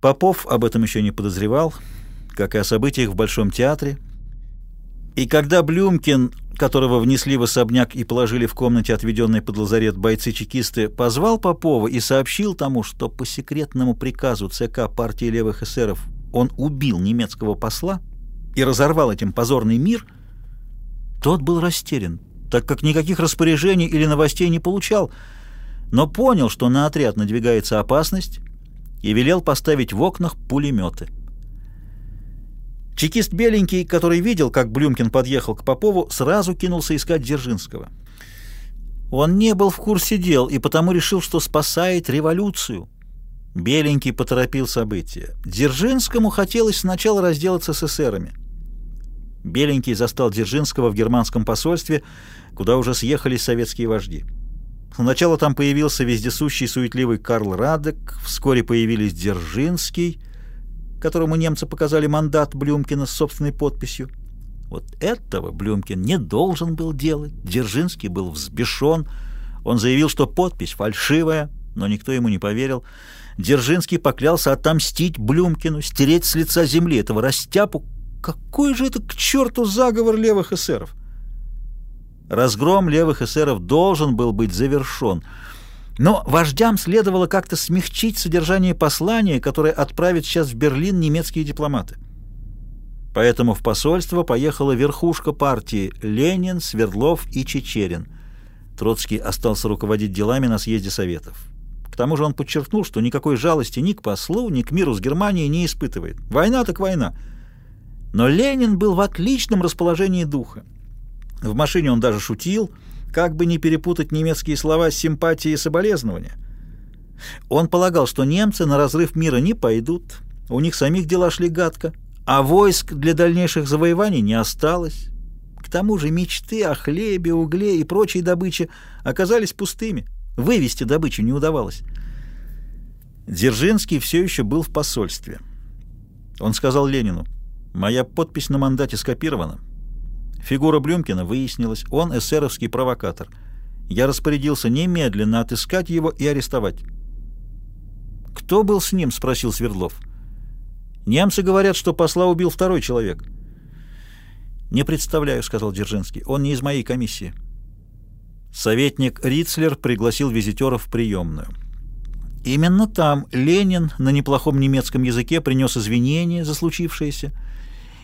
Попов об этом еще не подозревал, как и о событиях в Большом театре. И когда Блюмкин, которого внесли в особняк и положили в комнате, отведенной под лазарет бойцы-чекисты, позвал Попова и сообщил тому, что по секретному приказу ЦК партии левых эсеров он убил немецкого посла и разорвал этим позорный мир, тот был растерян, так как никаких распоряжений или новостей не получал, но понял, что на отряд надвигается опасность, и велел поставить в окнах пулеметы. Чекист Беленький, который видел, как Блюмкин подъехал к Попову, сразу кинулся искать Дзержинского. Он не был в курсе дел и потому решил, что спасает революцию. Беленький поторопил события. Дзержинскому хотелось сначала разделаться с эсерами. Беленький застал Дзержинского в германском посольстве, куда уже съехались советские вожди. Сначала там появился вездесущий суетливый Карл Радек, вскоре появились Дзержинский, которому немцы показали мандат Блюмкина с собственной подписью. Вот этого Блюмкин не должен был делать. Дзержинский был взбешен. Он заявил, что подпись фальшивая, но никто ему не поверил. Дзержинский поклялся отомстить Блюмкину, стереть с лица земли этого растяпу. Какой же это к черту заговор левых эсеров? Разгром левых эсеров должен был быть завершен. Но вождям следовало как-то смягчить содержание послания, которое отправят сейчас в Берлин немецкие дипломаты. Поэтому в посольство поехала верхушка партии Ленин, Свердлов и Чечерин. Троцкий остался руководить делами на съезде Советов. К тому же он подчеркнул, что никакой жалости ни к послу, ни к миру с Германией не испытывает. Война так война. Но Ленин был в отличном расположении духа. В машине он даже шутил, как бы не перепутать немецкие слова с симпатией и соболезнования. Он полагал, что немцы на разрыв мира не пойдут, у них самих дела шли гадко, а войск для дальнейших завоеваний не осталось. К тому же мечты о хлебе, угле и прочей добыче оказались пустыми. Вывести добычу не удавалось. Дзержинский все еще был в посольстве. Он сказал Ленину, «Моя подпись на мандате скопирована. Фигура Блюмкина выяснилась, он эсеровский провокатор. Я распорядился немедленно отыскать его и арестовать. «Кто был с ним?» — спросил Свердлов. «Немцы говорят, что посла убил второй человек». «Не представляю», — сказал Дзержинский. «Он не из моей комиссии». Советник Рицлер пригласил визитеров в приемную. Именно там Ленин на неплохом немецком языке принес извинения за случившееся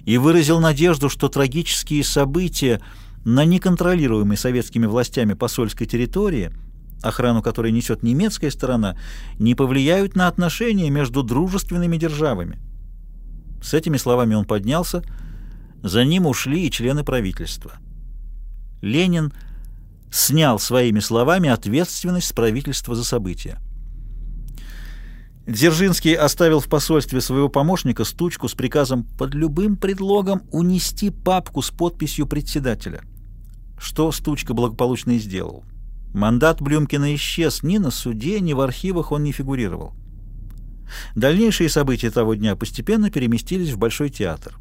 и выразил надежду, что трагические события на неконтролируемой советскими властями посольской территории, охрану которой несет немецкая сторона, не повлияют на отношения между дружественными державами. С этими словами он поднялся, за ним ушли и члены правительства. Ленин снял своими словами ответственность с правительства за события. Дзержинский оставил в посольстве своего помощника стучку с приказом под любым предлогом унести папку с подписью председателя, что стучка благополучно и сделал. Мандат Блюмкина исчез, ни на суде, ни в архивах он не фигурировал. Дальнейшие события того дня постепенно переместились в Большой театр.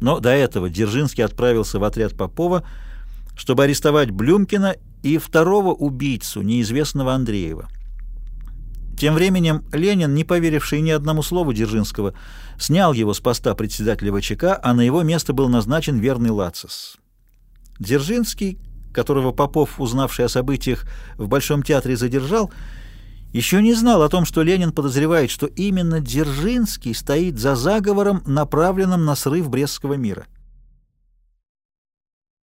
Но до этого Дзержинский отправился в отряд Попова, чтобы арестовать Блюмкина и второго убийцу, неизвестного Андреева. Тем временем Ленин, не поверивший ни одному слову Дзержинского, снял его с поста председателя ВЧК, а на его место был назначен верный Лацис. Дзержинский, которого Попов, узнавший о событиях в Большом театре, задержал, еще не знал о том, что Ленин подозревает, что именно Дзержинский стоит за заговором, направленным на срыв Брестского мира.